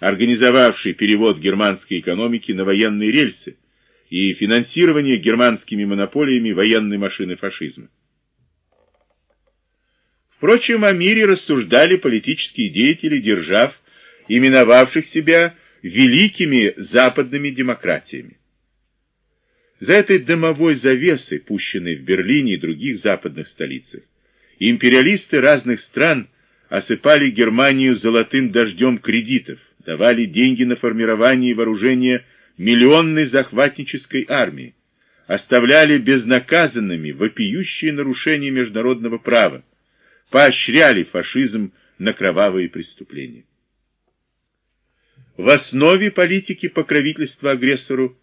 организовавший перевод германской экономики на военные рельсы и финансирование германскими монополиями военной машины фашизма. Впрочем, о мире рассуждали политические деятели держав, именовавших себя великими западными демократиями. За этой дымовой завесой, пущенной в Берлине и других западных столицах, империалисты разных стран осыпали Германию золотым дождем кредитов, давали деньги на формирование и вооружение миллионной захватнической армии, оставляли безнаказанными вопиющие нарушения международного права, поощряли фашизм на кровавые преступления. В основе политики покровительства агрессору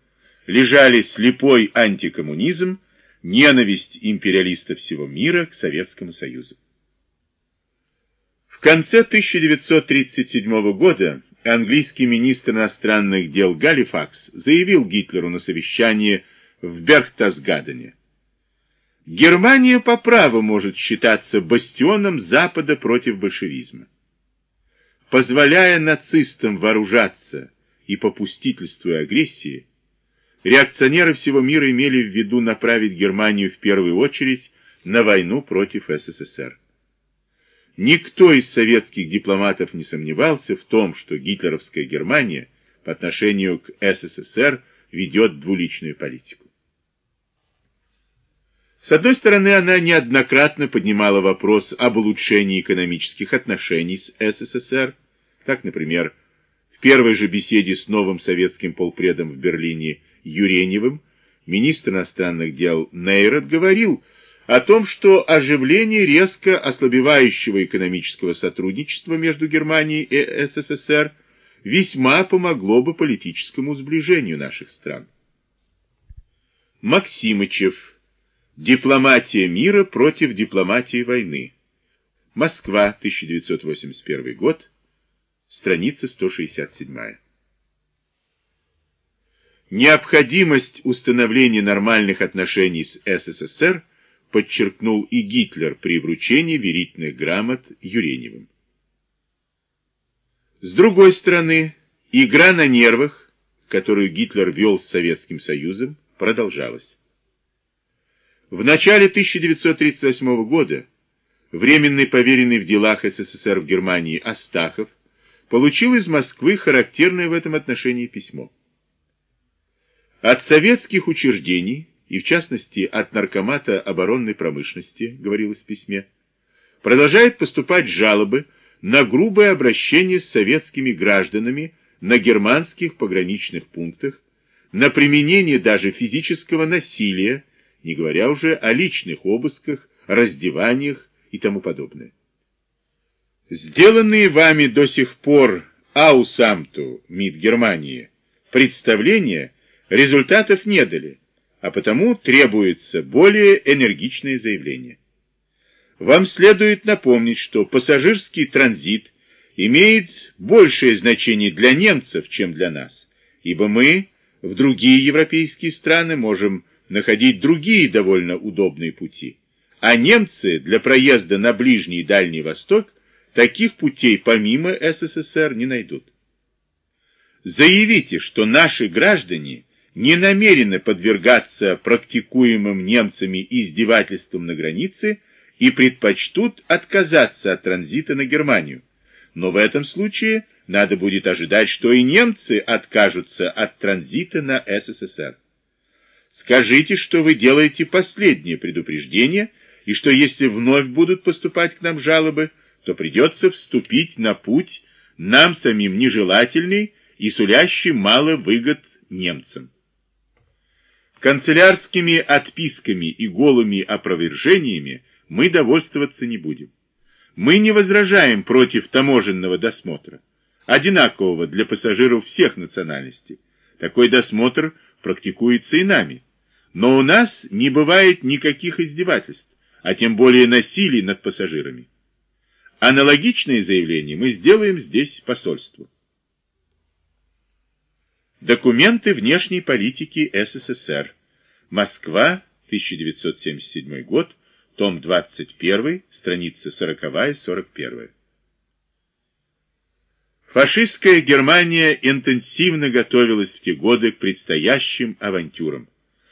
лежали слепой антикоммунизм, ненависть империалистов всего мира к Советскому Союзу. В конце 1937 года английский министр иностранных дел Галифакс заявил Гитлеру на совещании в Бергтасгадене. Германия по праву может считаться бастионом Запада против большевизма. Позволяя нацистам вооружаться и попустительствуя агрессии, реакционеры всего мира имели в виду направить Германию в первую очередь на войну против СССР. Никто из советских дипломатов не сомневался в том, что гитлеровская Германия по отношению к СССР ведет двуличную политику. С одной стороны, она неоднократно поднимала вопрос об улучшении экономических отношений с СССР, как, например, в первой же беседе с новым советским полпредом в Берлине Юреневым министр иностранных дел Нейрот говорил о том, что оживление резко ослабевающего экономического сотрудничества между Германией и СССР весьма помогло бы политическому сближению наших стран. Максимычев. Дипломатия мира против дипломатии войны. Москва, 1981 год. Страница 167. Необходимость установления нормальных отношений с СССР подчеркнул и Гитлер при вручении верительных грамот Юреневым. С другой стороны, игра на нервах, которую Гитлер вел с Советским Союзом, продолжалась. В начале 1938 года временный поверенный в делах СССР в Германии Астахов получил из Москвы характерное в этом отношении письмо. От советских учреждений, и в частности от Наркомата оборонной промышленности, говорилось в письме, продолжают поступать жалобы на грубое обращение с советскими гражданами на германских пограничных пунктах, на применение даже физического насилия, не говоря уже о личных обысках, раздеваниях и тому подобное. Сделанные вами до сих пор аусамту МИД Германии представления результатов не дали, а потому требуется более энергичное заявление. Вам следует напомнить, что пассажирский транзит имеет большее значение для немцев, чем для нас, ибо мы в другие европейские страны можем находить другие довольно удобные пути, а немцы для проезда на Ближний и Дальний Восток таких путей помимо СССР не найдут. Заявите, что наши граждане – не намерены подвергаться практикуемым немцами издевательствам на границе и предпочтут отказаться от транзита на Германию. Но в этом случае надо будет ожидать, что и немцы откажутся от транзита на СССР. Скажите, что вы делаете последнее предупреждение, и что если вновь будут поступать к нам жалобы, то придется вступить на путь нам самим нежелательный и сулящий мало выгод немцам. Канцелярскими отписками и голыми опровержениями мы довольствоваться не будем. Мы не возражаем против таможенного досмотра, одинакового для пассажиров всех национальностей. Такой досмотр практикуется и нами. Но у нас не бывает никаких издевательств, а тем более насилий над пассажирами. Аналогичное заявление мы сделаем здесь посольству. Документы внешней политики СССР. Москва, 1977 год, том 21, страницы 40-41. Фашистская Германия интенсивно готовилась в те годы к предстоящим авантюрам.